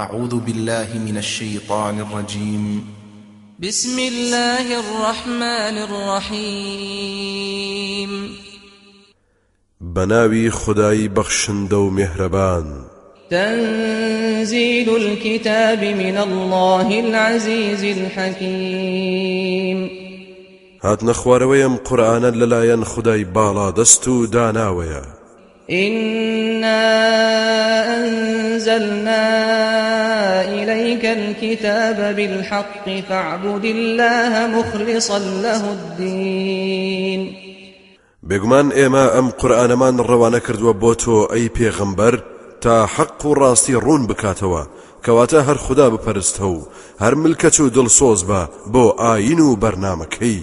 أعوذ بالله من الشيطان الرجيم. بسم الله الرحمن الرحيم. بناوي خداي بخشندو مهربان. تنزيل الكتاب من الله العزيز الحكيم. هات نخوارويم قرآنا للاين خداي بالا دستو داناويا. إنا أنزلنا إليك الكتاب بالحق فاعبد الله مخلصا له الدين. بێگومان ئێمە ئەم قورآنەمان ڕەوانە کردووە بۆ تۆ ئەی پێغەمبەر تا حەق و ڕاستی ڕوون بکاتەوە. کەواتە هەر خوددا بپەرستە و هەر ملکەچ و دڵسۆز بە بۆ ئاین و بەرنمەکەی.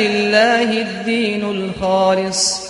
لله الدين الخالص.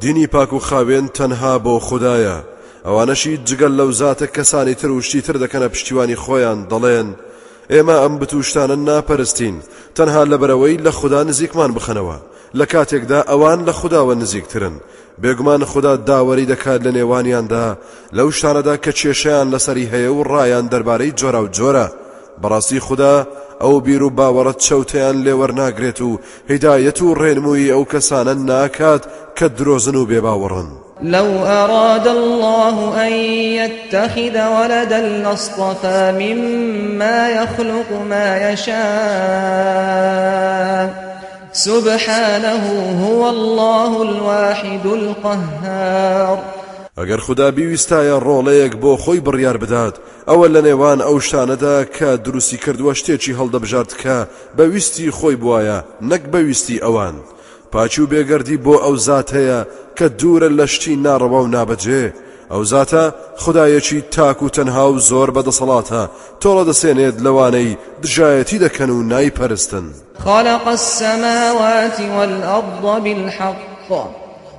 دینی پاک و خاوێن تەنها بۆ خدایە ئەوانەشی جگەل لەو زاتە کەسانی تر وشتی تر دەکەنە پشتیوانی خۆیان دەڵێن. ئێمە ئەم بتوشتانە ناپەرستین. تەنها لەبەرەوەی لە خوددا نزیکمان بخەنەوە. لە کاتێکدا ئەوان لە خودداوە نزیکترن. بێگومان خوددا داوەری دەکات لە نێوانیاندا. لەو شتانەدا کە کێشیان لەسەری هەیە و ڕایان دەربارەی جۆرا و جۆرە. بەڕاستی خوددا ئەو بیر و باوەڕەت چەوتیان لێوەرناگرێت و هیدایەت و ڕێنمووی ئەو کەسانە ناکات کە لو أراد الله أن يتخذ ولدا لاصطفى مما يخلق ما يشاء. سبحانه هو الله الواحد القهار. ئەگەر خدا بیویستایە ڕۆڵەیەک بۆ خۆی بڕیار بدات ئەوە لە نێوان ئەو شتانەدا کە دروستی کردووە شتێکی هەڵدەبژارد کە بەویستی خۆی بواە نەک بەویستی ئەوان. پاچی و بێگەردی بۆ ئەو زات هەیە کە دوورە لە شتی ناڕەوە و نابەجێ. ئەو زاتە خدایەکی تاک و تەنها و زۆر بەدەسەڵاتە تۆڵە دەسێنێت لەوانەی دژایەتی دەکەن و نایپەرستن. خلق السماوات والأرض بالحق.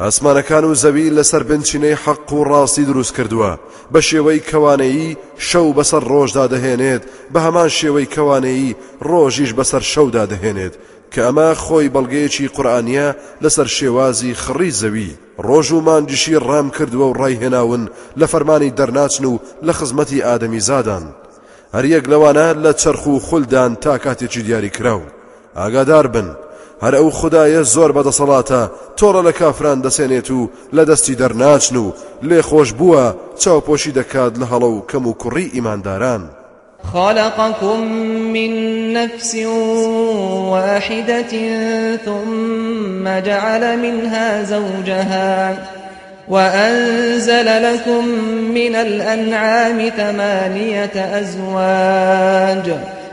ئاسمانەکان و زەوی لەسەر بنچینەی حەق و ڕاستی دروست کردووە. بە شێوەی کەوانەیی شەو بەسەر ڕۆژدا دەهێنێت بە هەمان شێوەی کەوانەیی ڕۆژیش بەسەر شەودا دەهێنێت کە ئەمە خۆی بەڵگەیەکی قورآانە لەسەر شێوازی خڕی زەوی. ڕۆژ و مانجیشی ڕام کردووە و ڕایهێناون لە فەرمانی دەرناچن و لە خزمەتی ئادەمی زادان. هەریەک لەوانە لە چرخ و خولدان تا کاتێکی دیاری کراو ئاگادار بن. هەر ئەو خدایە زۆر بەدەسەڵاتە تۆڕە لە کافران دەسێنێت و لە دەستی دەرناچن و لێ خۆش بووە چاوپۆشی دەکات لە هەڵە و کەم و کوڕی ئیمانداران. خلقكم من نفس واحدة ثم جعل منها زوجها وأنزل لكم من الأنعام ثمانية أزواج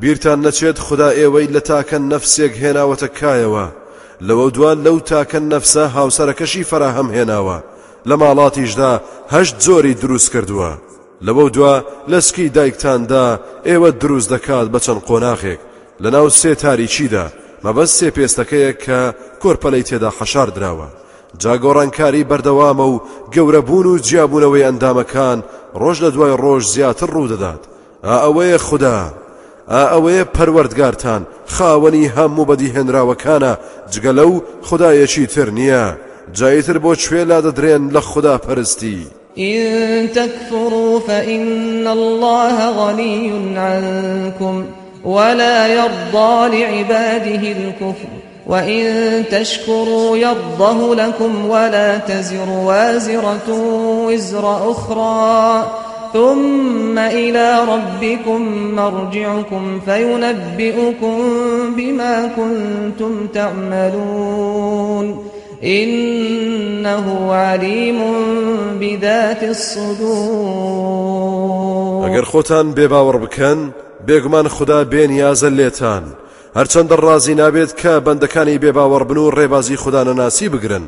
بیرتان نەچێت خدا ئێوەی لە تاکە نەفسێک هێناوەتە کایەوە. لەوە دوان لەو تاکە نەفسە هاوسەرەکەشی فراهەم هێناوە. لە ماڵاتیشدا هەشت زۆری دروست کردووە. لەوە دوا لە سکی دایکتاندا ئێوە دروست دەکات بە چەند قۆناغێک. لە ناو سێ تاریچیدا مەبەست سێ پێستەکەیە کە کۆرپەلەی تێدا حەشار دراوە جا گۆڕانکاری بەردەوامە و گەورەبوون و جیابوونەوەی ئەندامەکان ڕۆژ لە دوای ڕۆژ زیاتر ڕوودەدات ئا ئەوەیە خودا. ئەوەیە پەروەردگارتان خاوەنی هەموو بەدیهێنراوەکانە جگە لەو خدایەکی تر نییە. جایتر بۆ کوێ لا دەدرێن لە خوددا پەرستی؟ إن تكفروا فإن الله غني عنكم ولا يرضى لعباده الكفر وإن تشكروا يرضه لكم ولا تزر وازرة وزر أخرى. ثم إلى ربكم مرجعكم فينبئكم بما كنتم تعملون. إنه عليم بذات الصدور. ئەگەر خۆتان بێباوەڕ بکەن بێگومان خدا بێنیازە لێتان. هەرچەندە ڕازی نابێت کە بەندەکانی بێباوەڕ بن و ڕێبازی خوددانەناسی بگرن.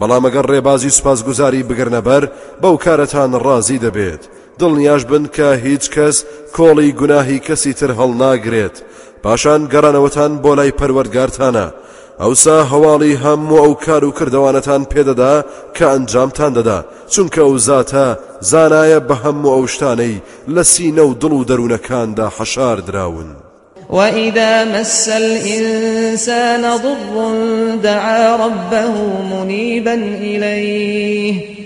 بەڵام ئەگەر ڕێبازی سوپاسگوزاری بگرنەبەر بەو کارەتان ڕازی دەبێت. دڵنیاش بن کە هیچ کەس کۆڵی گوناهی کەسی تر هەڵ ناگرێت پاشان گەڕانەوەتان بۆ لای پەروەردگارتانە ئەوسا هەواڵی هەموو ئەو کار و کردەوانەتان پێدەدا کە ئەنجامتان دەدا. چونکە ئەو زاتە زانایە بە هەموو ئەو شتانەی لە سینە و دڵ و دەروونەکاندا حەشار دراون. وإذا مس الإنسان ضر دعا ربه منيبا إليه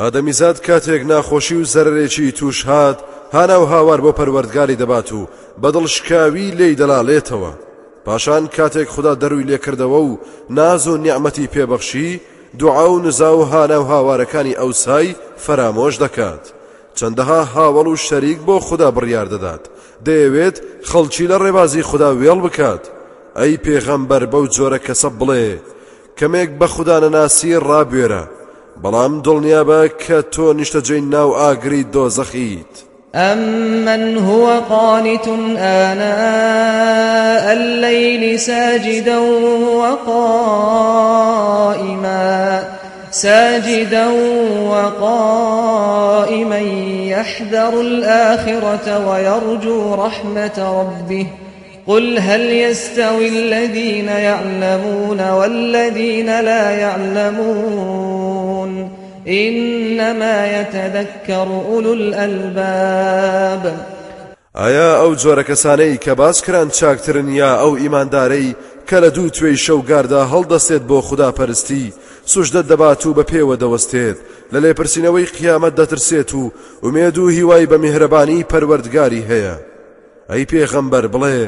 ئادەمیزاد کاتێک ناخۆشی و زەرێکی توش هات هانا و هاوار بۆ پەروەردگاری دەبات و بەدڵ شکاوی لی دەلاڵێتەوە. پاشان کاتێک خدا دەروی لێکردەوە و ناز و نیعممەتی پێبەخشی دوعا و نزا و هانا و هاوارەکانی ئەوسای فرامۆش دەکات. چەندەها هاوڵ و شەریک بۆ خدا بڕیار دەدات. دەیەوێت خەڵکی لە ڕێبازی خدا وێڵ بکات. ئەی پێغەمبەر بەو جۆرە کەسە بڵێ کەمێک بە خوددانە ناسی ڕابێرە. بەڵام دڵنیا بە کە تۆ نیشتەجێی ناو ئاگری دۆزەخیت أمن هو قانت آناء الليل ساجدا وقائما ساجدا وقائما يحذر الآخرة ويرجو رحمة ربه. قل هل يستوي الذين يعلمون والذين لا يعلمون إنما يتذكر أولو الألباب ئایا ئەو جۆرە کەسانەی کە باس کران چاکترن یا ئەو ئیماندارەی کە لە دوو توێی شەوگاردا هەڵدەستێت بۆ خوداپەرستی سوجدە دەبات و بە پێوە دەوەستێت لە لێپرسینەوەی قیامەت دەترسێت و ئومێد و هیوای بە میهرەبانی پەروەردگاری هەیە ئەی پێغەمبەر بڵێ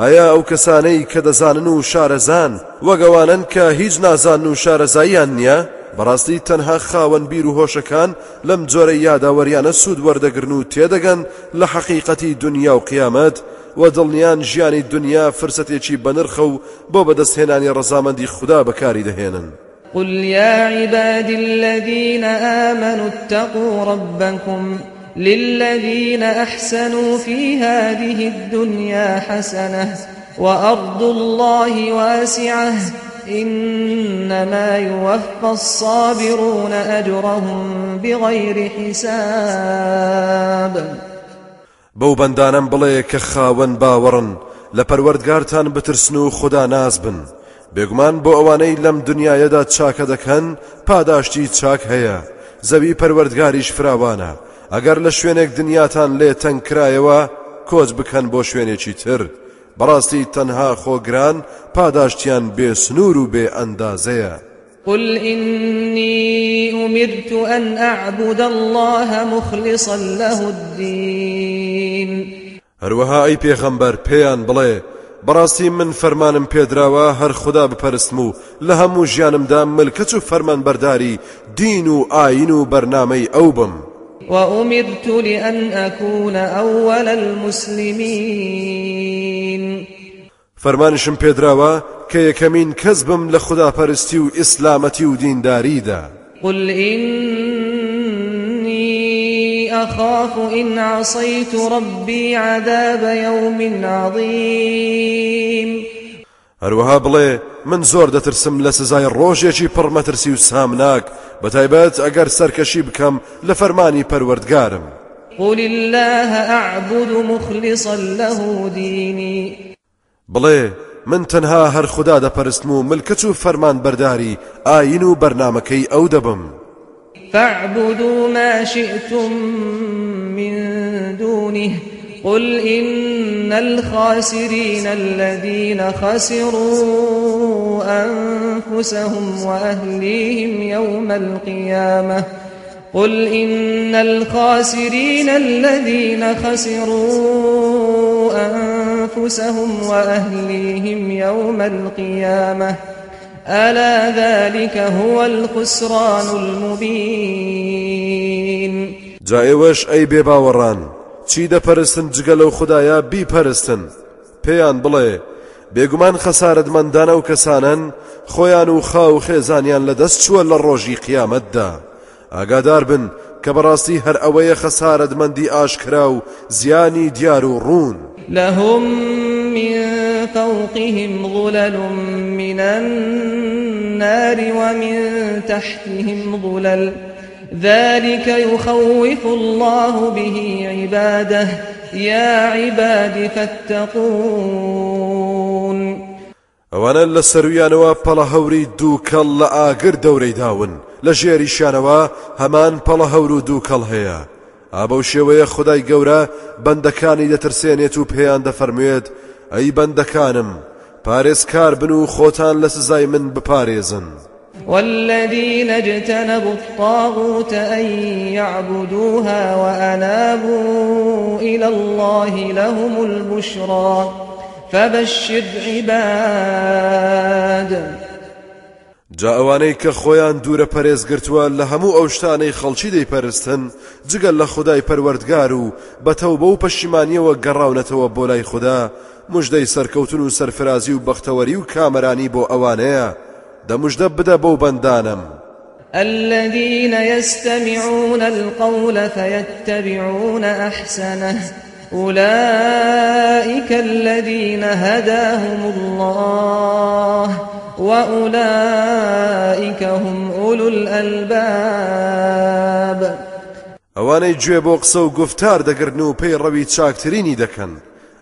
ئایا ئەو کەسانەی کە دەزانن و شارەزان وەگەوانن کە هیچ نازان و شارەزاییان نییە؟ بەڕاستی تەنها خاوەن بیر و هۆشەکان لەم جۆرە یاداوەریانە سوود وەردەگرن و تێدەگەن لە حەقیقەتی دنیا و قیامەت و دڵنیان ژیانی دنیا فرسەتێکی بەنرخە و بۆ بەدەستهێنانی ڕەزامەندی خوددا بەکاری دەهێنن. قل يا عبادي الذين آمنوا اتقوا ربكم للذين أحسنوا في هذه الدنيا حسنة وأرض الله واسعة إنما يوفى الصابرون أجرهم بغير حساب. بەو بەندانم بڵێ کە خاوەن باوەڕن لە پەروەردگارتان خدا ناز بن بێگومان بۆ ئەوانەی لەم دنیاەدا چاکە دەکەن پاداشتی چاک هەیە. زەوی پەروەردگاریش فراوانە. ئەگەر لە شوێنێک دنیاتان لێ تەنکرایەوە کۆچ بکەن بۆ شوێنێکی تر. بەڕاستی تەنها خۆگران پاداشتیان بێ سنوور و بێ ئەندازەیە. قل إني أمرت أن أعبد الله مخلصا له الدين. هەروەها ئەی پێغەمبەر پێیان بڵێ بەڕاستی من فەرمانم پێدراوە هەر خوددا بپەرستم و لە هەموو ژیانمدا ملکەچ و فەرمان بەرداری دین و ئاین و بەرنامەی ئەو بم. وأمرت لأن أكون أول المسلمين. فەرمانشم پێدراوە کە یەکەمین کەس بم لە خوداپەرستی و ئیسلامەتی و دینداریدا. قل إني أخاف إن عصيت ربي عذاب يوم عظيم. هەروەها بڵێ من زۆر دەترسم لە سزای ڕۆژێکی پڕمەترسی و سامناک. بەتایبەت ئەگەر سەرکەشی بکەم لە فەرمانی پەروەردگارم. قل الله أعبد مخلصا له ديني. بڵێ من تەنها هەر خوددا دەپەرستم و ملکەچ و فەرمان بەرداری ئاین و بەرنمەکەی ئەو دەبم. فاعبدوا ما شئتم من دونه. قل إن الخاسرين الذين خسروا أنفسهم وأهليهم يوم القيامة قل إن الخاسرين الذين خسروا أنفسهم وأهليهم يوم القيامة ألا ذلك هو الخسران المبين جا ئێوەش ئەی بێباوەڕان چی دەپەرستن جگە لەو خدایە بیپەرستن؟ پێیان بڵێ بێگومان خەسارەتمەندانە و کەسانن خۆیان و خاو خێزانیان لەدەست چووە لە ڕۆژی قیامەتدا. ئاگادار بن کە بەڕاستی هەر ئەوەیە خەسارەتمەندی ئاشکرا و زیانی دیار ڕوون. لهم من فوقهم ظلل من النار ومن تحتهم ظلل. ذلك يخوف الله به عباده. يا عباد فاتقون. ئەوانە لە سەرویانەوە پەڵە هەوری دوو کەڵ لە ئاگر دەورەی داون. لە ژێریشانەوە هەمان پەڵە هەور و دوو کەڵ هەیە. ئابە شێوەیە خدای گەورە بەندەکانی دەترسێنێت و پێیان دەفەرموێت ئەی بەندەکانم پارێزکار بن و خۆتان لە سزای من بپارێزن. والذين اجتنبوا الطاغوت أن يعبدوها وأنابوا إلى الله لهم البشرى فبشر عباد. جا ئەوانەی کە خۆیان دوورە پەرێزگرتووە لە هەموو ئەو شتانەی خەڵکی دەیپەرستن جگەل لە خدای پەروەردگار و بەتەو بە و پەشیمانیەوە گەڕاونەتەوە بۆ لای خوددا مژدەی سەرکەوتن و سەرفرازی و بەختەوەری و کامەرانی بۆ ئەوانەیە. دەمژدە بدە بەو بەندانم الذين يستمعون القول فيتبعون أحسنه. أولئك الذين هداهم الله وأولئك هم أولو الألباب. ئەوانەی گوێ بۆ قسە و گفتار دەگرن و پێی ڕەوی چاکترینی دەکەن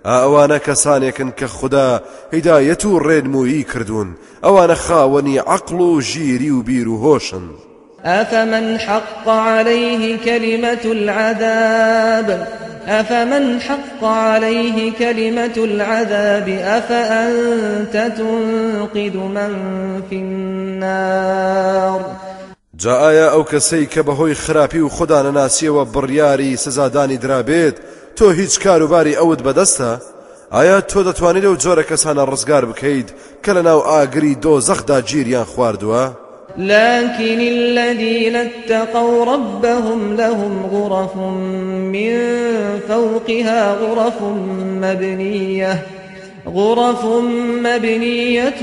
ئەوانە کەسانێکن کە خوددا هیدایەت و ڕێنمویی کردوون ئەوانە خاوەنی عقل و ژیری و بیر و هۆشن حق عليه كلمة العذاب؟ أفمن حق عليه كلمة العذاب؟ أفأنت تنقذ من في النار؟ جا ئایا ئەو کەسەی کە بەهۆی خراپی و خوددانە ناسیەوە بڕیاری سزادانی درابێت تۆ هیچ کاروباری ئەوت بەدەستە؟ ئایا تۆ دەتوانیت لەو جۆرە کەسانە ڕزگار بکەیت کە لە ناو ئاگری دۆ زەخدا گیریان؟ لكن الذين اتقوا ربهم لهم غرف من فوقها غرف مبنية غرف مبنية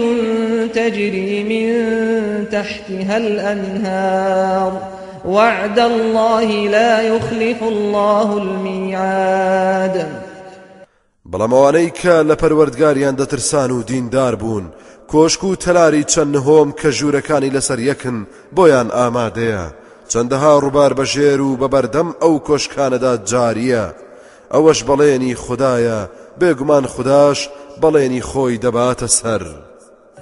تجري من تحتها الأنهار وعد الله لا يخلف الله الميعاد. بەڵامەوانەی کە لە پەروەردگاریان دەترسان و دیندار بوون. کۆشک و تەلاری چەند نهۆم کە ژوورەکانی لەسەر یەکن بۆیان ئامادەیە. چەندەها ڕووبار بەژێر و بەبەردەم ئەو کۆشکانەدا جاریە. ئەوەش بەڵێنی خدایە بێگومان خودداش بەڵێنی خۆی دەباتە سەر.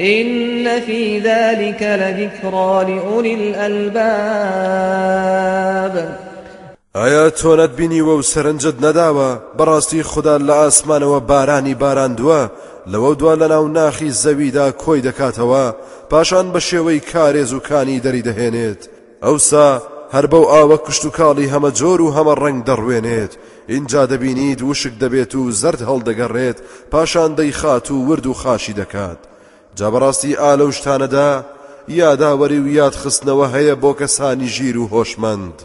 إن في ذلك لذكرى لأولي الألباب. ئایا تۆنەت بینیوە و سەرنجت نەداوە؟ بەڕاستی خوددا لە ئاسمانەوە بارانی باراندووە لەوە دوا لە ناو ناخی زەویدا کۆی دەکاتەوە پاشان بە شێوەی کارێزووکانی دەری دەهێنێت. ئەوسا هەر بەو ئاوە کشت و کاڵی هەمە جۆر و هەمە ڕنگ دەڕوێنێت. اینجا دەبینیت وشک دەبێت و زرد هەڵدەگەڕێت پاشان دەیخات و ورد و خاشی دەکات. جا بەڕاستی و شتانەدا یاداوەری و یاد خستنەوە هەیە بۆ کەسانی ژیر و هۆشمەند.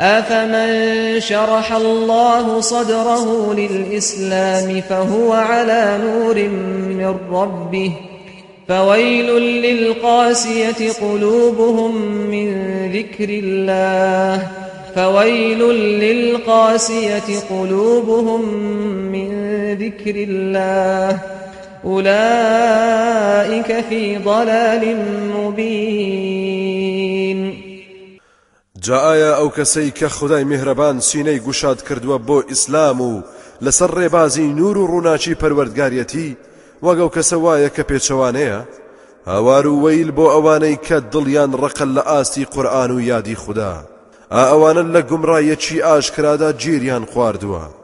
أفمن شرح الله صدره للإسلام فهو على نور من ربه فويل للقاسية قلوبهم من ذكر الله فويل للقاسية قلوبهم من ذكر الله أولئك في ضلال مبين. جاء ئەو کەسەی کە خدای میهرەبان سینەی گوشاد کردووە بۆ ئیسلام و لەسەر ڕێبازی نور و ڕووناچی پەروەردگاریەتی وەگەو کەسە وایە کە پێچەوانەیە هاوار و وەیل بۆ ئەوانەی کە دڵیان ڕقل لە ئاستی قورآن و یادی خوددا. ئا ئەوانە لە گومڕایەکی ئاشکرادا گیریان خواردووە.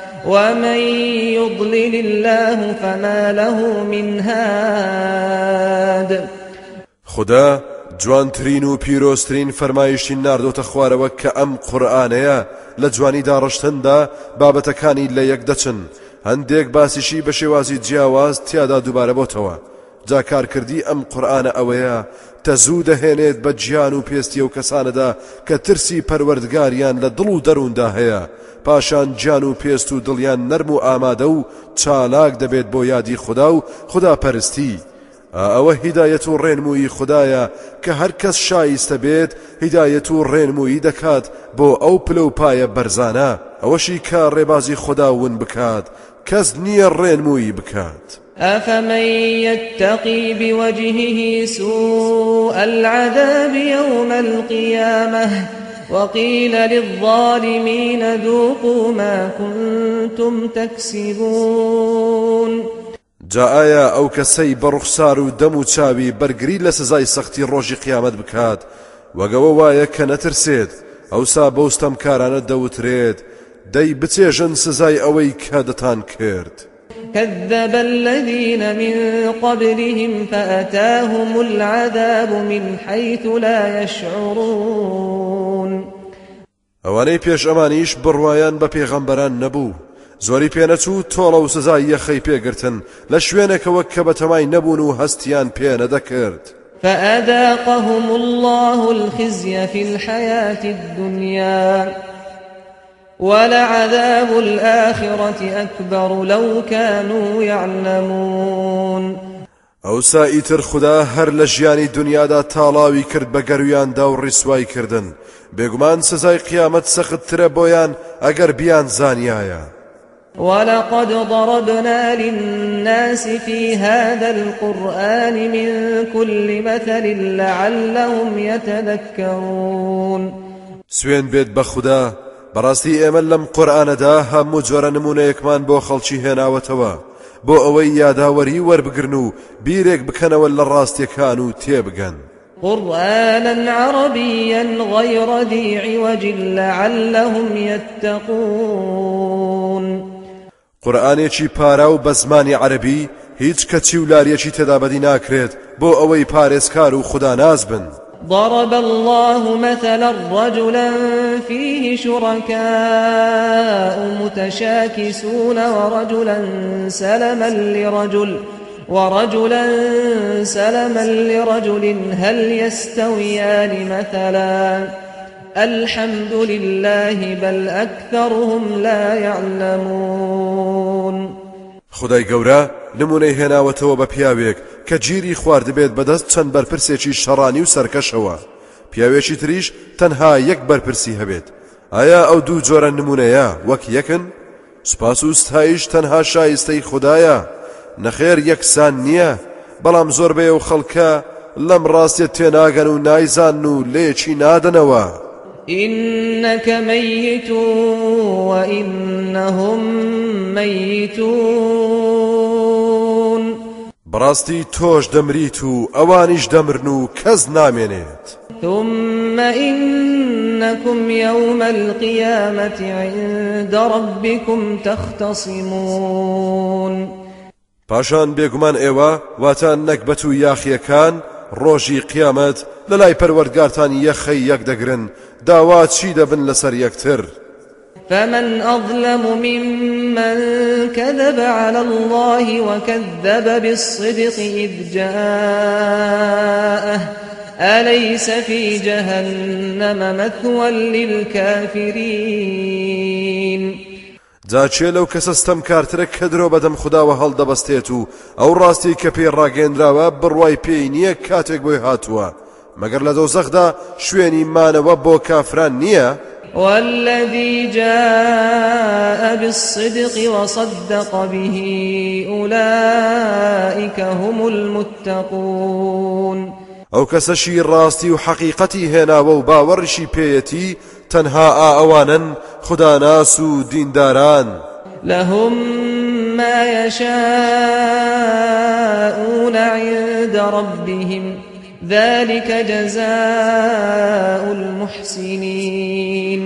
ومن يضلل الله فما له من هاد خدا جوانترین و پیرۆسترین فەرمایشتی ناردۆتە خوارەوە کە ئەم قورآانەیە لە جوانی داڕشتندا بابەتەکانی لە یەک دەچن. هەندێک باسیشی بە شێوازی جیاواز تیادا دووبارە بۆتەوە. جاکارکردی ئەم قورآانە ئەوەیە تەزوو دەهێنێت بە گیان و پێستی و کەسانەدا کە ترسی پەروەردگاریان لە دڵ و دەرووندا هەیە. پاشان گیان و پێست و دڵیان نەرم و ئامادە و چالاک دەبێت بۆ یادی خوددا و خدا پەرستی. ئەوە هیدایەت و ڕێنمووی خدایە کە هەر کەس شایستە بێت هیدایەت و ڕێنمووی دەکات بۆ ئەو پلە و پایە بەرزانە. ئەوەشی کە ڕێبازی خدا ون بکات کەس نییە ڕێنمووی بکات. أفمن يتقي بوجهه سوء العذاب يوم القيامة وقيل للظالمين ذوقوا ما كنتم تكسبون. جا ئایا ئەو کەسەی بەڕوخسار و دەم و چاوی بەرگری لە سزای سەختی ڕۆژی قیامەت بکات وەگەوە وایە کە نەترسێت ئەوسا بەوستەم کارانە دەوترێت دەی بچێژن. كذب الذين من قبلهم فأتاهم العذاب من حيث لا يشعرون. ئەوانەی پێش ئەمانیش بڕوایان بە پێغەمبەران نەبوو. زۆری پێنەچوو تۆڵە و سزای یەخەی پێگرتن. لە شوێنێکەوە کە بەتەمای نەبوون و هەستیان فأذاقهم الله الخزي في الحياة الدنيا. ولعذاب الآخرة أكبر لو كانوا يعلمون. ئەو سائیتر خدا هەر لە ژیانی دنیادا تاڵاوی کرد بە گەرویاندا و ڕیسوای کردن بێگومان سزای قیامەت سەختترە بۆیان ئەگەر بیان زانیایە ولقد ضربنا للناس في هذا القرآن من كل مثل لعلهم يتذكرون. سوێن بێت بە خوددا بەڕاستی ئێمە لەم قورآانەدا هەموو جۆرە نمونەیەکمان بۆ خەڵکی هێناوەتەوە. بۆ ئەوەی یاداوەری وەربگرن و بیرێک بکەنەوە لە ڕاستیەکان و تێبگەن. قرآنا عربيا غير ذي عوج لعلهم يتقون. قورآانێکی پارا و بە زمانی عەربی هیچ کەچی و لاریەکی تێدا بەدی ناکرێت بۆ ئەوەی پارێزکار و خوددا ناز بن. ضرب الله مثلا رجلا فيه شركاء متشاكسون ورجلا سلما لرجل ورجلا سلما لرجل هل يستويان مثلا؟ الحمد لله بل أكثرهم لا يعلمون. خدای گەورە نمونەی هێناوەتەوە بە پیاوێک کە گیری خواردبێت بەدەست چەند بەرپرسێکی شەڕانی و سەرکەشەوە. پیاوێکی تریش تەنها یەک بەرپرسی هەبێت. ئایا ئەو دوو جۆرە نمونەیە؟ وەک یەکن؟ سپاس و ستایش تەنها شایستەی خدایە. نەخێر یەکسان نییە. بەڵام زۆربەیە و خەڵکە لەم ڕاستیت تێناگەن و نایزان و لێکی نادنەوە. إنك ميت وإنهم ميتون. بەڕاستی تۆش دەمریت و ئەوانیش دەمرن و کەس نامێنێت. ثم إنكم يوم القيامة عند ربكم تختصمون. پاشان بێگومان ئێوە واتان نەکبەت و یاخیەکان ڕۆژی قیامەت لە لای پەروەردگارتان یەخەی یەک دەگرن داوا چی دەبن لەسەر یەکتر فمن أظلم ممن كذب على الله وكذب بالصدق إذ جاءه. أليس في جهنم مثوى للكافرين؟ جاچێ لەو کەسەستەم کارترە کە درۆ بەدەم خداوە هەڵدەبەستێت و ئەو ڕاستی کە پێی ڕاگەندراوە بڕوای پێی نییە کاتێک بۆی هاتووە. مەگەر لە دۆزەخدا شوێنی مانەوە بۆ کافران نییە؟ والذي جاء بالصدق وصدق به أولئك هم المتقون ئەو کەسەشی ڕاستی و حەقیقەتی هێناوە و باوەڕشی پێیەتی تەنها ئا ئەوانن خوداناس و دینداران لهم ما يشاءون عند ربهم ذلك جزاء المحسنين.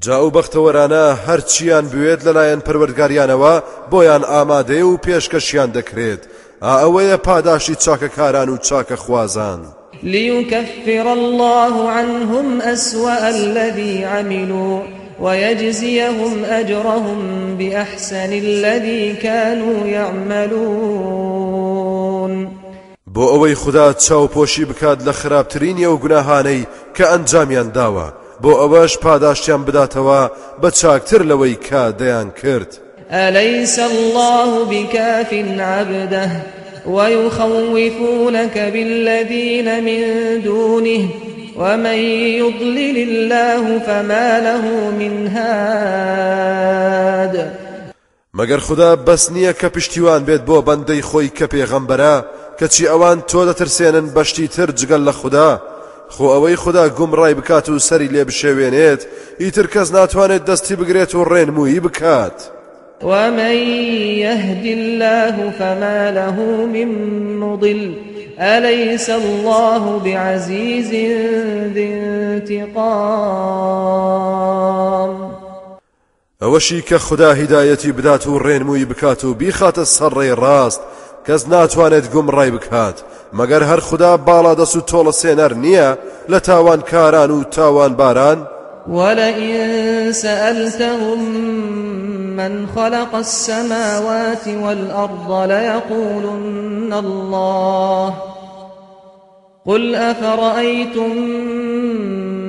جا و بەختەوەرانە هەرچیان بوێت لەلایەن پەروەردگاریانەوە بۆیان ئامادەێ و پێشکەشیان دەکرێت. ئا ئەوەیە پاداشی چاکەکاران و چاکە خوازان. ليكفر الله عنهم أسوأ الذي عملوا ويجزيهم أجرهم بأحسن الذي كانوا يعملون. بۆ ئەوەی خوددا چاوپۆشی بکات لە خراپترینی ئەو گوناهانەی کە ئەنجامیان داوە بۆ ئەوەش پاداشتیان بداتەوە بە چاکتر لەوەی کا دەیان کرد. أليس الله بكاف عبده؟ ويخوفونك بالذين من دونه ومن يضلل الله فما له من هاد. مەگەر خدا بەس نییە کە پشتیوان بێت بۆ بەندەی خۆی کە پێغەمبەرە کەچی ئەوان تۆ دەترسێنن بەشتی تر جگەل لە خوددا خۆ ئەوەی خوددا گومڕای بکات و سەری لێ بشێوێنێت ئیتر کەس ناتوانێت دەستی بگرێت و ڕێنمویی بکات. ومن يهد الله فما له من مضل أليس الله بعزيز ذي انتقام ئەوەشی کە خدا هیدایەتی بدات و ڕێنمووی بکات و بیخاتە سەرڕێی ڕاست کەس ناتوانێت گومڕای بکات. مەگەر هەر خدا باڵا دەست و تۆڵە سێنەر نییە لە تاوان کاران و تاوان باران. ولئن سألتهم من خلق السماوات والأرض ليقولن الله قل أفرأيتم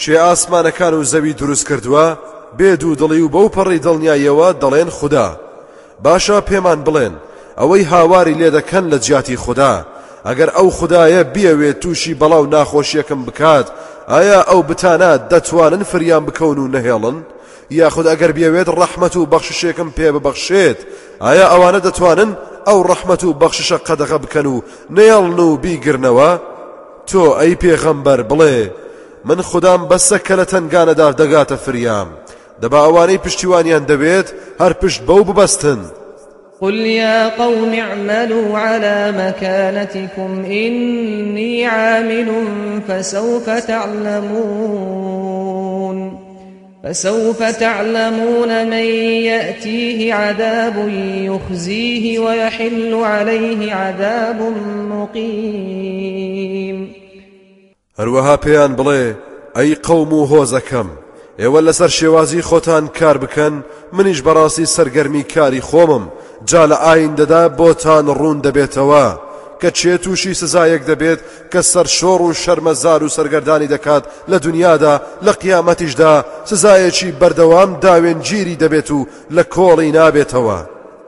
چێ ئاسمانەکان و زەوی دروست کردووە بێ دوو دڵی و بەو پەڕی دڵنیایەوە دەڵێن خوددا. باشە پێمان بڵێن ئەوەی هاواری لێ دەکەن لە جیاتی خوددا. ئەگەر ئەو خدایە بیاوێت تووشی بەڵاو ناخۆشیەکەم بکات ئایا ئەو بتانە دەتوانن فریان بکەون و نەهێڵن؟ یاخود ئەگەر بیاوێت ڕەحمت و بەخششێکم پێ ببەخشێت ئایا ئەوانە دەتوانن ئەو ڕەحمت و بەخششە قەدەغە بکەن و نێڵن و بیگرنەوە؟ تۆ ئەی پێغەمبەر بڵێ من خوددام بەسە کە لە تنگانەدا دەگاتە فریام. دەبا ئەوانەی پشتیوانیان دەبێت هەر پشت بەو ببەستن. قل يا قوم اعملوا على مكانتكم إني عامل فسوف تعلمون. فسوف تعلمون من يأتيه عذاب يخزيه ويحل عليه عذاب مقيم. هەروەها پێیان بڵێ ئەی قەوم و هۆزەکەم ئێوە لەسەر شێوازی خۆتان کار بکەن منیش بەڕاستی سەرگەرمی کاری خۆمم جا لە ئایندەدا بۆتان ڕوون دەبێتەوە. کە چێ تووشی سزایەک دەبێت کە سەر شۆڕ و شەرمەزار و سەرگەردانی دەکات لە دنیادا لە قیامەتیشدا سزایەکی بەردەوام داوێن گیری دەبێت و لە کۆڵی نابێتەوە.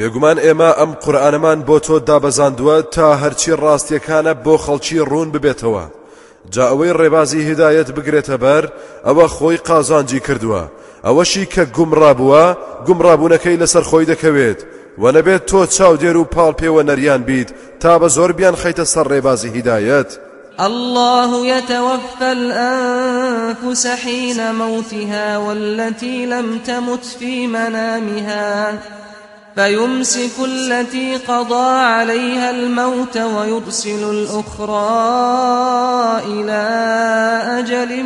بێگومان ئێمە ئەم قورآنەمان بۆ تۆ دابەزاندووە تا هەرچی ڕاستیەکانە بۆ خەڵکی ڕوون ببێتەوە. جا ئەوەی ڕێبازی هدایەت بگرێتە بەر ئەوە خۆی قازانجی کردووە. ئەوەشی کە گومڕابووە گومڕابوونەکەی لەسەر خۆی دەکەوێت. و نەبێت تۆ چاودێر و پاڵ پێوە نەریان بیت تا بە زۆر بیان خەیتە سەر ڕێبازی هدایەت. الله يتوفى الأنفس حين موتها والتي لم تمت في منامها. فيمسك التي قضى عليها الموت ويرسل الأخرى إلى أجل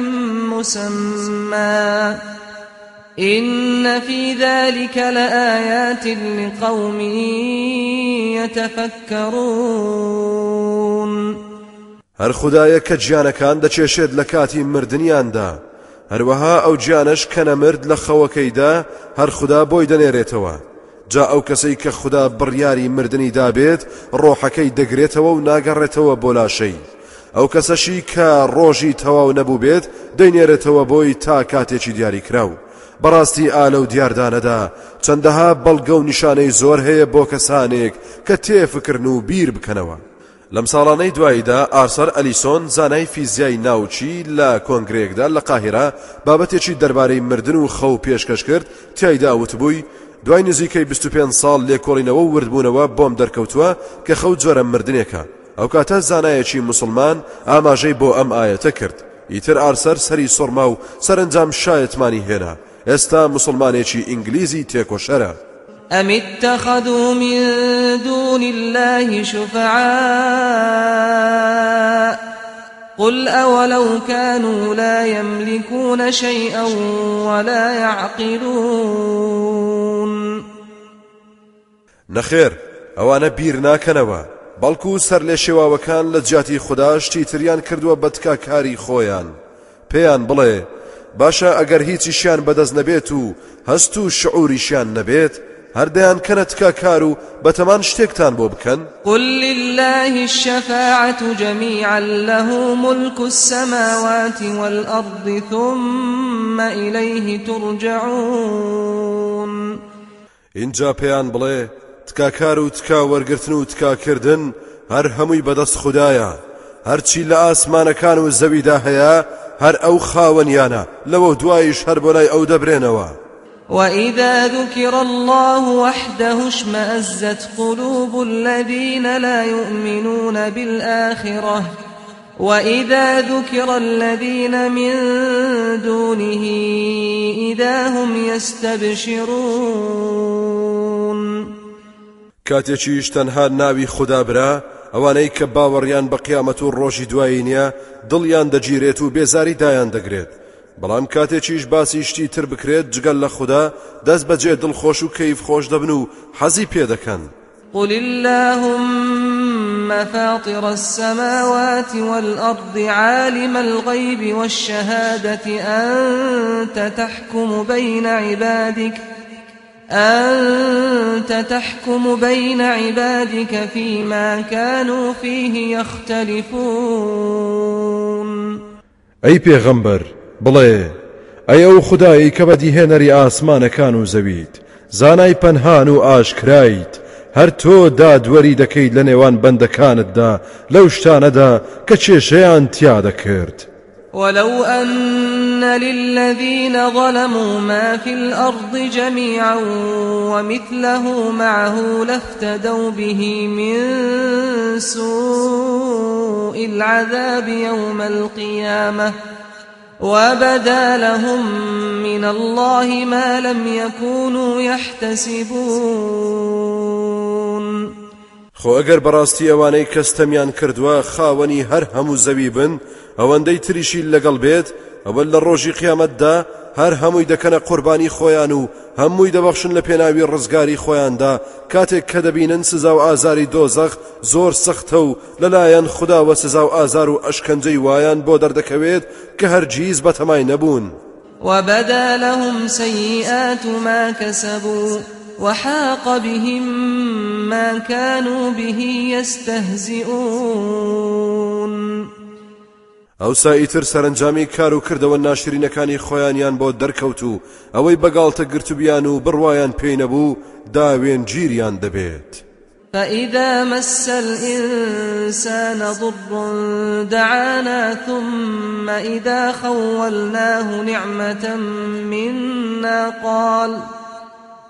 مسمى. إن في ذلك لآيات لقوم يتفكرون. هەر خدایە کە گیانەکان دەچێشێت لە کاتی مردیاندا هەروەها ئەو گیانش کە نەمرد لە خەوەکەیدا هەر خدا بۆی دەنێرێتەوە. جا ئەو کەسەی کە خدا بڕیاری مردنی دابێت ڕۆحەکەی دەگرێتەوە و ناگەڕێتەوە بۆ لاشەی. ئەو کەسەشی کە ڕۆژی تەواو نەبوو بێت دەینێرێتەوە بۆی تا کاتێکی دیاری کراو. بەڕاستی ئالە و دیاردانەدا چەندەها بەڵگە و نیشانەی زۆر هەیە بۆ کەسانێک کە تێفکردن و بیر بکەنەوە. لەم ساڵانەی دواییدا ئارسەر ئەلیسۆن زانای فیزیای ناوچی لە کۆنگرێکدا لە قاهرا بابەتێکی دەربارەی مردن و خەو پێشکەش کرد تایدا وتبووی دوای نزیکەی 25 ساڵ لێکۆڵینەوە وردبوونەوە بۆم دەرکەوتووە کە خەوت جۆرە مردنێکە. ئەو کاتە زانایەکی مسلمان ئاماژەی بۆ ئەم ئاەتە کرد. ئیتر ئارسەر سەری سۆرما و سەرنجام شایەتمانی هێنا. ئێستا مسلمانێکی ئینگلیزی تێکۆشەرە. أم اتخذوا من دون الله شفعاء؟ قل أولو كانوا لا يملكون شيئا ولا يعقلون. نەخێر ئەوانە بیر ناکەنەوە بەڵکو سەر لێ شێواوەکان لە جاتی خودداشتی تریان کردووە بە تکاکاری خۆیان. پێیان بڵێ باشە ئەگەر هیچیشیان بەدەست نەبێت و هەست و شعوریشیان نەبێت هەردەیان کەنە تکاکار و بەتەمان شتێکتان بۆ بکەن. قل لله الشفاعة جميعا له ملك السماوات والأرض ثم إليه ترجعون. اینجا پێیان بڵێ تکاکار و تکا وەرگرتن و تکاکردن هەر هەمووی بەدەست خوددایە هەرچی لە ئاسمانەکان و زەویدا هەیە هەر ئەو خاوەنیانە لەوە دوایش هەر بۆ لای ئەو دەبرێنەوە. وإذا ذكر الله وحده اشمأزت قلوب الذين لا يؤمنون بالآخرة. وإذا ذكر الذين من دونه إذا هم يستبشرون. کاتێکیش تەنها ناوی خوددا برا ئەوانەی کە باوەڕیان بە قیامەت و ڕۆژی دوایی نییە دڵیان دەگیرێت و بەڵام کاتێکیش باسی شتی تر بکرێت جگەل لە خوددا دەست بەجێ دڵخۆش و کەیف خۆش دەبن و حەزی پێ دەکەن. قل اللهم فاطر السماوات والأرض عالم الغيب والشهادة أنت تحكم بين عبادك أنت تحكم بين عبادك فيما كانوا فيه يختلفون. ئەی پێغەمبەر بڵێ ئەی ئەو خدایی کە بەدیهێنەری ئاسمانەکان و زەویت زانای پەنهان و ئاشکرایت هەر تۆ دادوەری دەکەیت لە نێوان بەندەکانتدا لەو شتانەدا کە کێشەیان تیا دەکرد. ولو أن للذين ظلموا ما في الأرض جميعا ومثله معه لافتدوا به من سوء العذاب يوم القيامة وبدا لهم من الله ما لم يكونوا يحتسبون خۆ ئەگەر بەڕاستی ئەوانەی کەستەمیان کردووە خاوەنی هەر هەموو زەوی بن ئەوەندەی تریشی لەگەڵ بێت ئەوە لە ڕۆژی قیامەتدا هەر هەمووی دەکەنە قوربانی خۆیان و هەمووی دەبەخشن لە پێناوی ڕزگاری خۆیاندا. کاتێک کە دەبینن سزا و ئازاری دۆزەخ زۆر سەختە و لەلایەن خودداوە سزا و ئازار و ئەشکەنجەی وایان بۆ دەردەکەوێت کە هەرگیز بەتەمای نەبوون. وبدا لهم سيئات ما كسبوا وحاق بهم ما كانوا به يستهزئون ئەوسا ئیتر سەرنجامی کار و کردەوە ناشرینەکانی خۆیانیان بۆ دەرکەوت و ئەوەی بەگاڵتە گرتوبیان و بڕوایان پێی نەبوو داوێن گیریان دەبێت. فإذا مس الإنسان ضر دعانا ثم إذا خولناه نعمة منا قال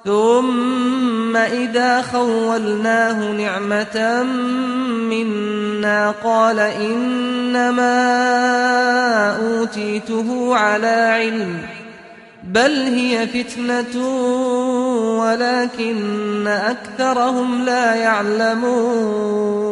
ثم إذا خولناه نعمة منا قال إنما أوتيته على علم بل هي فتنة ولكن أكثرهم لا يعلمون.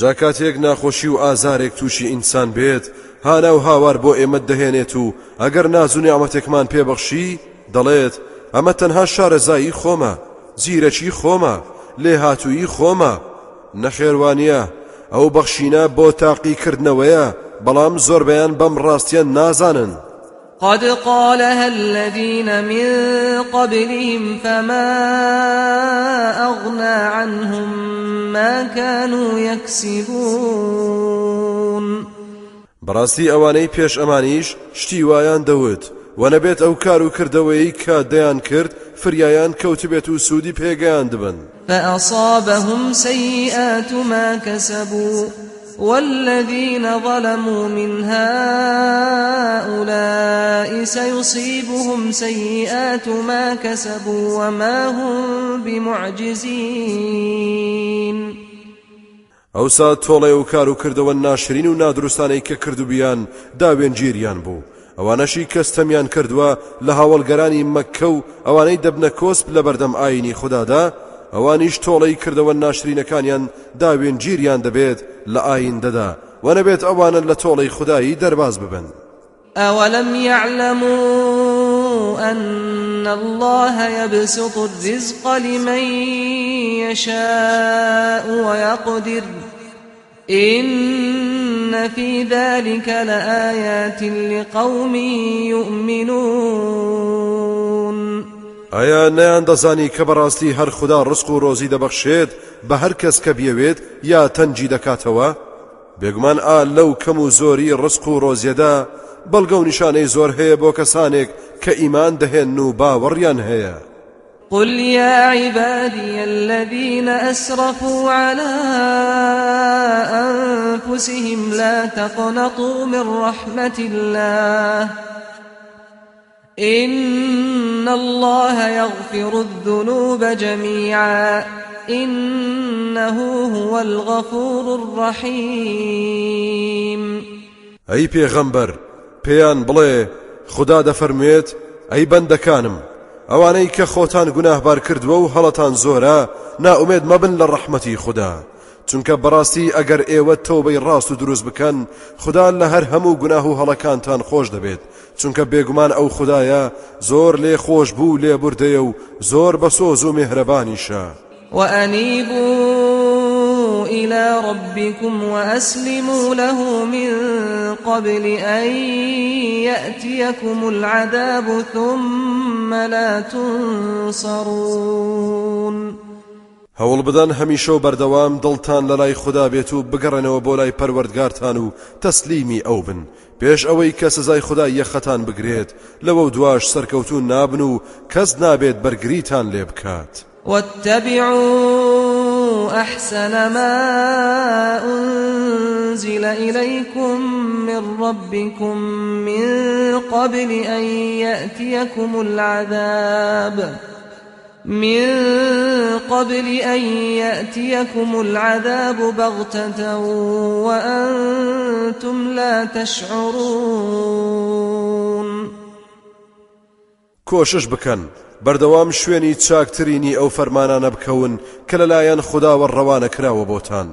جاکاتێک ناخۆشی و ئازارێک تووشی ئینسان بێت هانا و هاوار بۆ ئێمە دەهێنێت و ئەگەر نازوونی ئەمەتێکمان پێبەخشی دەڵێت ئەمە تەنها شارەزایی خۆمە زیرەکی خۆمە لێ هاتووی خۆمە. نەخێوانە ئەو بەخشینە بۆ تاقیکردنەوەیە بەڵام زۆربیان بەم ڕاستیان نازانن. قد قالها الذين من قبلهم فما أغنى عنهم ما كانوا يكسبون بەڕاستی ئەوانەی پێش ئەمانیش شتی وایان دەوت و نەبێت ئەو کار و کردەوەی کە دەیان کرد فریایان کەوتبێت و سوودی پێگەیان دبن فأصابهم سيئات ما كسبوا والذين ظلموا من هؤلاء سيصيبهم سيئات ما كسبوا وما هم بمعجزين. ئەوسا تۆڵێ و کار و کردەوە ناشرین و نادروستانەی کە کردوبیان داوێن گیریان بوو. ئەوانەشی کەستەمیان کردووە لە هاوڵگەرانی مەکە و ئەوانەی دەبنە کۆسپ لە بەردەم ئاینی ئەوانیش تۆڵەی کردەوە ناشرینەکانیان داوێن گیریان دەبێت لە ئایندەدا و نەبێت ئەوانە لە تۆڵەی خودایی دەرباز ببن. أولم يعلموا أن الله يبسط الرزق لمن يشاء ويقدر. إن في ذلك لآيات لقوم يؤمنون. ئایا نەیان دەزانی کە بەڕاستی هەر خوددا ڕسق و ڕۆزی دەبەخشێت بە هەر کەس کە بیەوێت یا تەنجی دەکاتەوە؟ بێگومان ئا لەو کەم و زۆری ڕسق و ڕۆزیەدا بەڵگە و نیشانەی زۆر هەیە بۆ کەسانێک کە ئیمان دەهێن و باوەڕیان هەیە. قل يا عبادي الذين أسرفوا على أنفسهم لا تقنطوا من رحمة الله. إن الله يغفر الذنوب جميعا. إنه هو الغفور الرحيم. ئەی پێغەمبەر پێیان بڵێ خدا دەفەرموێت ئەی بەندەکانم ئەوانەی کە خۆتان گوناهبار کردووە و هەڵەتان زۆرە نائومێد مەبن لە ڕەحمەتی خودا چونکە بەڕاستی ئەگەر ئێوە تۆبەی ڕاست و دروست بکەن خدا لە هەر هەموو گوناه و هەڵەکانتان خۆش دەبێت. چونکە بێگومان ئەو خدایە زۆر لێ خۆش بوو لێ بوردەیە و زۆر بە سۆز و مهرەبانیشە. وأنيبوا إلى ربكم وأسلموا له من قبل أن يأتيكم العذاب ثم لا تنصرون. هەوڵ بدەن هەمیشە و بەردەوام دڵتان لە لای خوددا بێت و بگەڕێنەوە بۆ لای پەروەردگارتان و تەسلیمی ئەو بن. پێش ئەوەی کە سزای خوددا یەخەتان بگرێت لەوە دواش سەرکەوتون نابن و کەس نابێت بەرگریتان لێ بکات. واتبعوا أحسن ما أنزل إليكم من ربكم من قبل أن يأتيكم العذاب. من قبل أن يأتيكم العذاب بغتة وأنتم لا تشعرون. کۆشش بکەن. بەردەوام شوێنی چاکترینی ئەو فەرمانانە بکەون کە لەلایەن خداوە ڕەوانە کراوە بۆتان.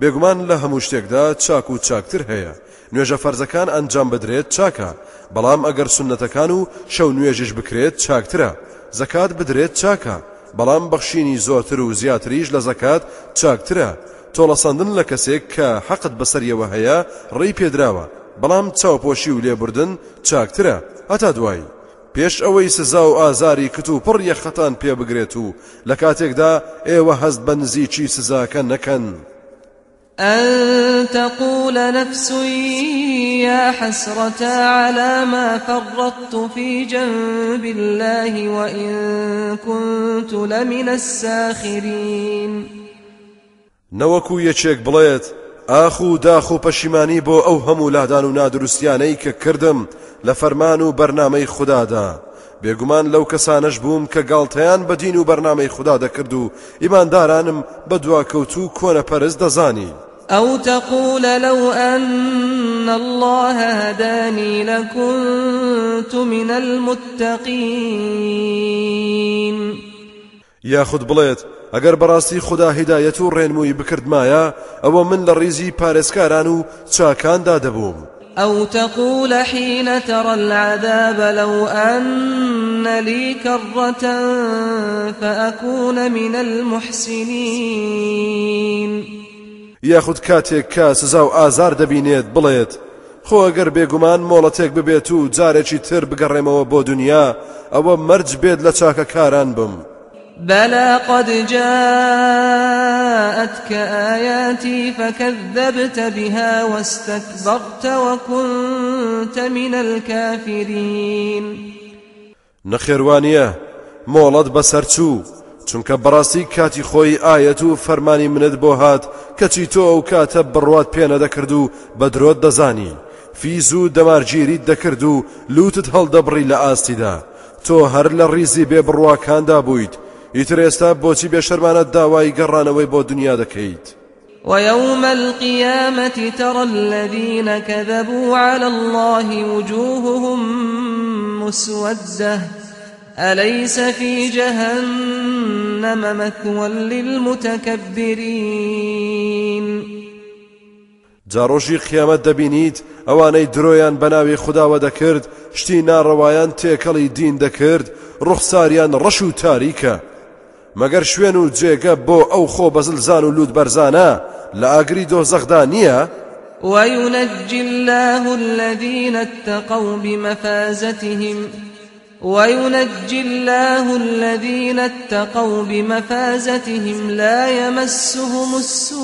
بێگومان لە هەموو شتێکدا چاک و چاکتر هەیە. نوێژە فەرزەکان ئەنجام بدرێت چاکە. بەڵام ئەگەر سنەتەکان و شەو نوێژش بکرێت چاکترە. زەکات بدرێت چاکە. بەڵام بەخشینی زۆرتر و زیاتریش لە زەکات چاکترە. تۆڵەسەندن لە کەسێک کە حەقت بەسەریەوە هەیە ڕێی پێدراوە. بەڵام چاوپۆشی و لێبوردن چاکترە. هەتا دوایی. پێش ئەوەی سزا و ئازاری کت و پڕ یەخەتان پێ بگرێت و لە کاتێکدا ئێوە هەست بە نزیکی سزاکە نەکەن. أن تقول نفس يا حسرة على ما فرطت في جنب الله وإن كنت لمن الساخرين. نەوەکو یەکێک بڵێت ئاخ و داخ و پەشیمانی بۆ ئەو هەموو لادان و نادروستیانەی کە کردم لە فەرمان و بەرنامەی خوددادا بێگومان لەو کەسانەش بووم کە گاڵتەیان بە دین و بەرنامەی خوددا دەکرد و ئیماندارانم بە دواکەوت و کۆنە پەرز دەزانی. أو تقول لو أن الله هداني لكنت من المتقين. یاخود بڵێت ئەگەر بەڕاستی خدا هیدایەت و ڕێنمووی بکردمایە ئەوە من لە ڕیزی پارێزکاران و چاکاندا دەبووم أو تقول حين ترى العذاب لو أن لي كرة فأكون من المحسنين. یاخود کاتێک کا سزا و ئازار دەبینێت بڵێت خۆ ئەگەر بێگومان مۆڵەتێک ببێت و جارێکی تر بگەڕێمەوە بۆ دنیا ئەوە مەرج بێت لە چاکە کاران بم. بلى قد جاءتك آياتي فكذبت بها واستكبرت وكنت من الكافرين. نەخێوانە مۆڵەت بەسەرچوو چونکە بەڕاستی کاتی خۆی ئاەت و فەرمانی منت بۆ هات کەچی تۆ ئەو کاتە بڕوات پێنە دەکرد و بە درۆت دەزانی. فیز و دەمارگیریت دەکرد و لوتت هەڵدەبڕی لە ئاستیدا. تۆ هەر لە ڕیزی بێ بڕواکاندا بوویت. ئیتر ئێستا بۆچی بێشەرمانە داوای گەڕانەوەی بۆ دنیا دەکەیت؟ ويوم القيامة ترى الذين كذبوا على الله وجوههم مسودة أليس في جهنم مثوى للمتكبرين؟ جاڕۆژی قیامەت دەبینیت ئەوانەی درۆیان بەناوی خودداوە دەکرد شتی ناڕەوایان تێکەڵی دین دەکرد ڕوخساریان ڕەش و تاریکە. مەگەر شوێن و جێگە بۆ ئەو خۆ بەزلزان و لوود بەرزانە لە ئاگری دۆزەخدا نییە؟ وينجي الله الذين اتقوا بمفازتهم وينجي الله الذين اتقوا بمفازتهم لا يمسهم السوء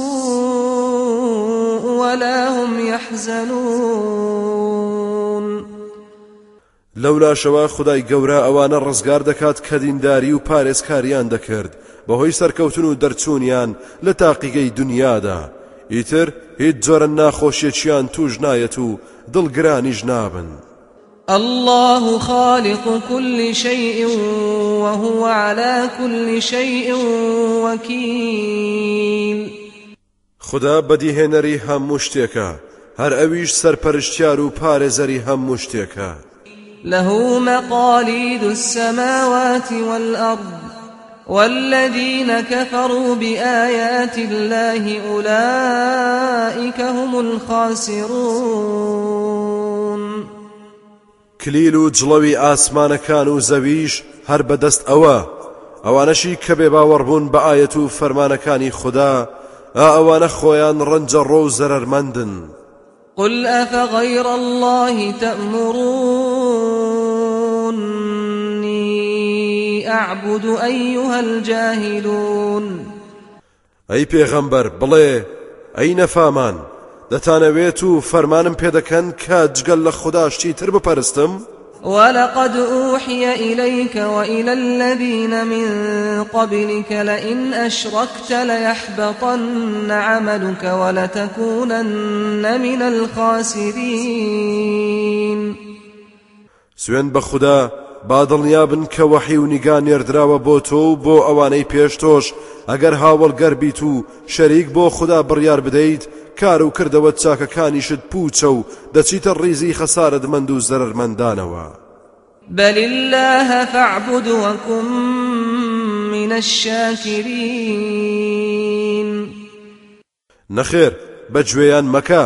ولا هم يحزنون. لەولا شەوە خدای گەورە ئەوانە ڕزگار دەکات کە دینداری و پارێزکاریان دەکرد. بەهۆی سەرکەوتن و دەرچوونیان لە تاقیگەی دنیادا. ئیتر هیچ جۆرە ناخۆشیێکیان توش نایەت و دڵگرانیش نابن. الله خالق كل شيء وهو على كل شيء وكيل. خدا بەدیهێنەری هەموو شتێکە هەر ئەویش سەرپەرشتیار و پارێزەری هەموو شتێکە له مقاليد السماوات والأرض والذين كفروا بآيات الله أولئك هم الخاسرون. کلیل و جڵەوی ئاسمانەکان و زەویش هەر بەدەست ئەوە. ئەوانەشی کە بێ باوەڕبوون بە ئاەت و فەرمانەکانی خوددا ئا ئەوانە خۆیان ڕەنجە ڕۆ و زەرمەندن قل أفغير الله تأمروني أعبد أيها الجاهلون؟ ئەی پێغەمبەر بڵێ ئەی نەفامان دەتانەوێت و فەرمانم پێدەکەن کە جگەل لە خودداشتی تر بپەرستم. ولقد أوحي إليك وإلى الذين من قبلك لئن أشركت ليحبطن عملك ولتكونن من الخاسرين. سوێن بە خوددا با دڵنیابن کە وەحی و نیگا نێردراوە بۆ تۆ و بۆ ئەوانەی پێش تۆش ئەگەر هاوڵگەر بیت و شەریک بۆ خوددا بڕیار بدەیت کار و کردەوە چاکەکانیشت پوچە و دەچیتە ڕیزی خەسارەتمەند و زەرمەندانەوە بل الله فاعبد وكن من الشاكرين نەخێر بەگوێیان مەکە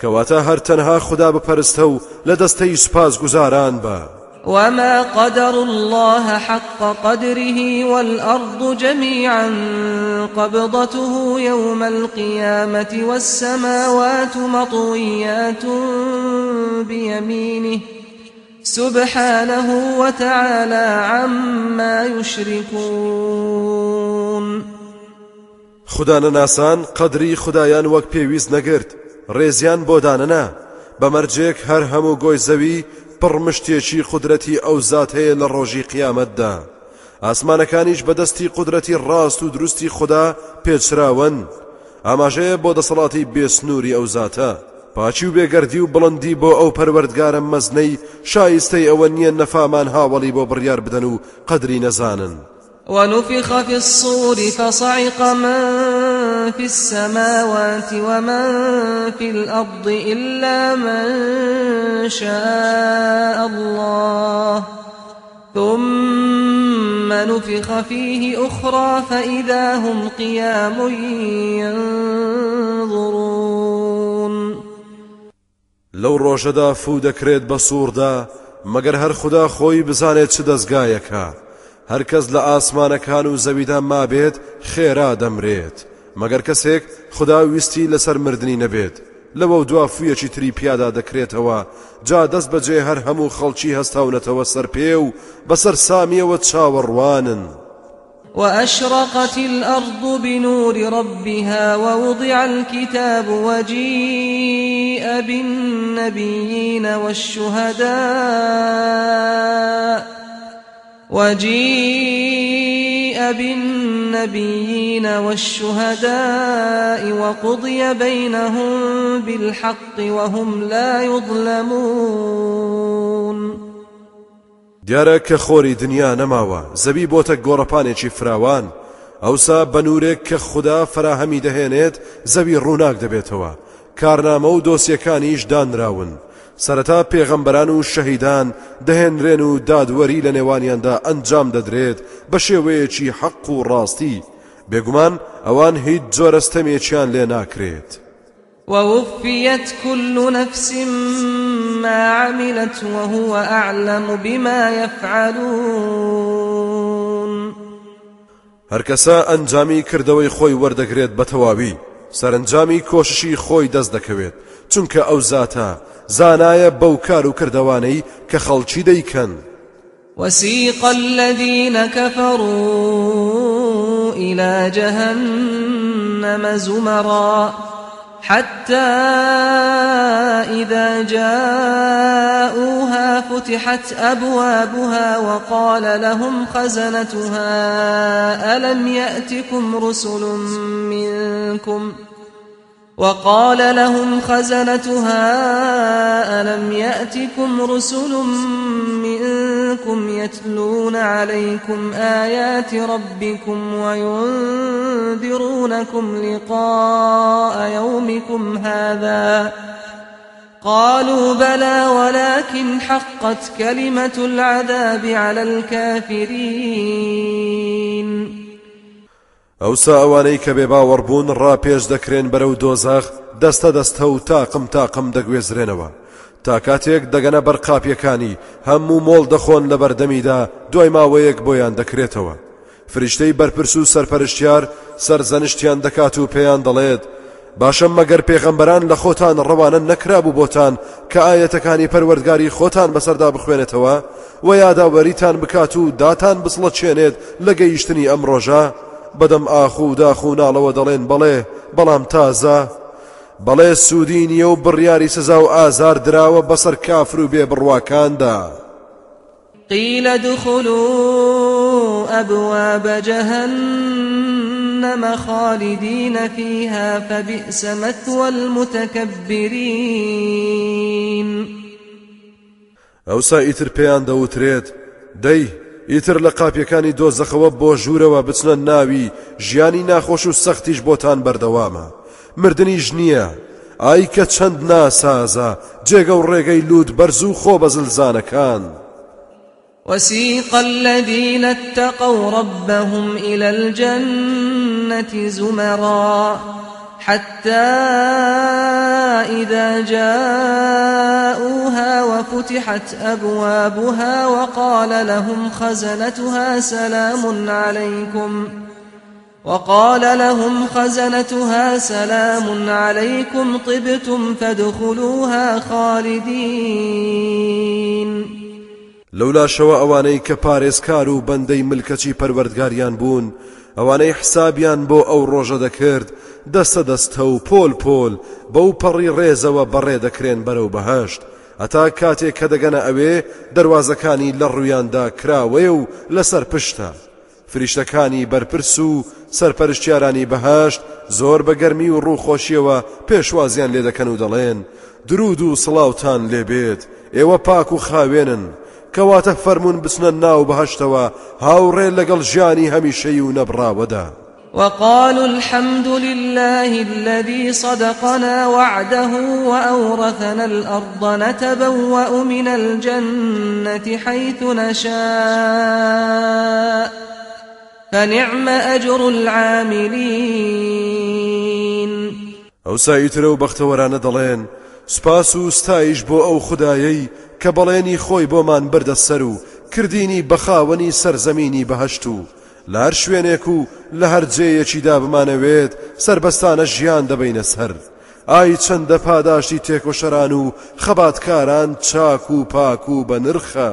کەواتە هەر تەنها خوددا بپەرستە و لە دەستەی سوپاس گوزاران بە. وما قدر الله حق قدره والأرض جميعا قبضته يوم القيامة والسماوات مطويات بيمينه سبحانه وتعالى عما يشركون خوددانە ناسان قەدری خدایان وەک پێویست نەگرت. ڕێزیان بۆ دانەنا. بەمەرجێک هەر هەموو پڕمشتێکی قدرەتی ئەو زات هەیە لە ڕۆژی قیامەتدا. ئاسمانەکانیش بەدەستی قدرەتی ڕاست و دروستی خوددا پێچراون. ئاماژەیە بۆ دەسەڵاتی بێسنووری ئەو زاتە پاچی و بێگەردی و بڵندی بۆ ئەو پەروەردگارە مەزنەی شایستەی ئەوە نییە نەفامان هاوڵی بۆ بڕیار بدەن و قەدری نەزانن. ونفخ في الصور فصعق من في السماوات ومن في الأرض إلا من شاء الله. ثم نفخ فيه أخرى فإذا هم قيام ينظرون. لەو ڕۆژەدا فو دەکرێت بە سووردا مەگەر هەر خودا خۆی بزانێت چ دەستگایەکە. هەرکەس لە ئاسمانەکان و زەویدا مابێت خێرا دەمرێت. مەگەر کەسێک خدا ویستی لەسەر مردنی نەبێت. لەوە دوا فویەکی تری پیادا دەکرێتەوە. جا دەست بەجێ هەر هەموو خەڵکی هەستاونەتەوە سەر پێ و بەسەر سامیەوە چاوەڕوانن. وأشرقت الأرض بنور ربها ووضع الكتاب وجيء بالنبيين والشهداء. وجيء بالنبيين والشهداء وقضي بينهم بالحق وهم لا يظلمون. دیارە کە خۆری دنیا نەماوە. زەوی بۆتە گۆڕەپانێکی فراوان. ئەوسا بە نورێک کە خودا فراهەمی دەهێنێت زەوی ڕووناک دەبێتەوە. کارنامە و دۆسیەکانیش دانراون. سەرەتا پێغەمبەران و شەهیدان دەهێنرێن و دادوەری لە نێوانیاندا ئەنجام دەدرێت بە شێوەیەکی حەق و ڕاستی. بێگومان ئەوان هیچ جۆرە ستەمێکیان لێ ناکرێت. ووفيت كل نفس ما عملت وهو أعلم بما يفعلون. هەرکەسا ئەنجامی کردەوەی خۆی وەردەگرێت بە تەواوی سەرنجامی کۆششی خۆی دەست دەکەوێت. چونکە ئەو زاتە زانایە بەو کار و کردوانەی کە خەڵکی دەیکەن وسيق الذين كفروا إلى جهنم زمرا حتى إذا جاءوها فتحت أبوابها وقال لهم خزنتها ألم يأتكم رسل منكم ؟ وقال لهم خزنتها ألم يأتكم رسل منكم يتلون عليكم آيات ربكم وينذرونكم لقاء يومكم هذا قالوا بلى ولكن حقت كلمة العذاب على الكافرين ئەوسا ئەوانەی کە بێ باوەڕبوون ڕاپێش دەکرێن بەرەو دۆزاخ دەستە دەستە و تاقم تاقم دەگوێزرێنەوە. تا کاتێک دەگەنە بەر قاپیەکانی هەموو مۆڵ دەخۆن لە بەردەمیدا دوای ماوەیەک بۆیان دەکرێتەوە. فریشتەی بەرپرس و سەرپەرشتیار سەرزەنشتیان دەکات و پێیان دەڵێت باشە مەگەر پێغەمبەران لە خۆتان ڕەوانە نەکرابوو بۆتان کە ئاەتەکانی پەروەردگاری خۆتان بەسەردا بخوێنێتەوە و یاداوەریتان بکات و داتان بسڵە چێنێت لە گەیشتنی ئەم ڕۆژە. بەدەم ئاخ و داخ و ناڵەوە دەڵێن بەڵێ بەڵام تازە بەڵێ سوودی نییە و بڕیاری سزا و ئازار دراوە بەسەر کافر و بێ بڕواکاندا قيل ادخلوا أبواب جهنم خالدين فيها فبئس مثوى المتكبرين ئەوسا ئیتر پێیان دەوترێت دەی ئیتر لە قاپیەکانی دۆزەخەوە بۆ ژوورەوە بچنە ناوی ژیانی ناخۆش و سەختیش بۆتان بەردەوامە. مردنیش نییە. ئای کە چەند ناسازە جێگە و ڕێگەی لوود بەرز و خۆ بەزلزانەکان وسيق الذين اتقوا ربهم إلى الجنة زمرًا. حتى إذا جاءوها وفتحت أبوابها وقال لهم خزنتها سلام عليكم وقال لهم خزنتها سلام عليكم طبتم فادخلوها خالدين. لەولاشەوە ئەوانەی کە پارێزکار و بەندەی ملکەچی پەروەردگاریان بوون ئەوانەی حسابیان بۆ ئەو ڕۆژە دەکرد. دەستە دەستە و پۆل پۆل بەو پەڕی ڕێزەوە بەڕێ دەکرێن بەرەو بەهشت. ئەتا کاتێک کە دەگەنە ئەوێ دەواازەکانی لە ڕوویاندا کراوەیە و لەسەر پشتە. فریشتەکانی بەرپرس و سەرپەرشتیارانی بەهشت زۆر بە گەرمی و ڕووخۆشیەوە پێشوازیان لێ دەکەن و دەڵێن. درود و سڵاوتان لێبێت. ئێوە پاک و خاوێنن. کەواتە فەرمونون بچنە ناو بەهشتەوە هاوڕێ لەگەڵ ژیانی هەمیشەی و نەبراوەدا وقالوا الحمد لله الذي صدقنا وعده وأورثنا الأرض نتبوأ من الجنة حيث نشاء فنعم أجر العاملين. ئەو سایترە و بەختەوەرانە دەڵێن سپاس و ستایش بۆ ئەو خدایەی کە بەڵێنی خۆی بۆمان بردە سەر و کردینی بەخاوەنی سەرزەمینی بەهشت و هەر شوێنێک و لە هەر جێیەکیدا بمانەوێت سربەستانە ژیان دەبینە سەر. ئای چەندە پاداشتی تێکۆشەران و خەباتکاران چاک و پاک و بە نرخە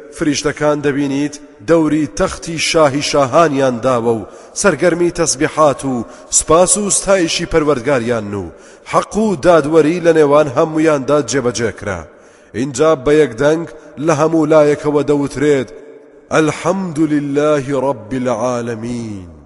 فریشتەکان دەبینیت دەوری تەختی شاهی شاهانیان داوە و سەرگەرمی تەسبیحات و سپاس و ستایشی پەروەردگاریان و حەق و دادوەری لە نێوان هەمویاندا جێبەجێکرا اینجا بە یەکدەنگ لە هەموو لایەکەوە دەوترێت. الحەمد لله رب العالمین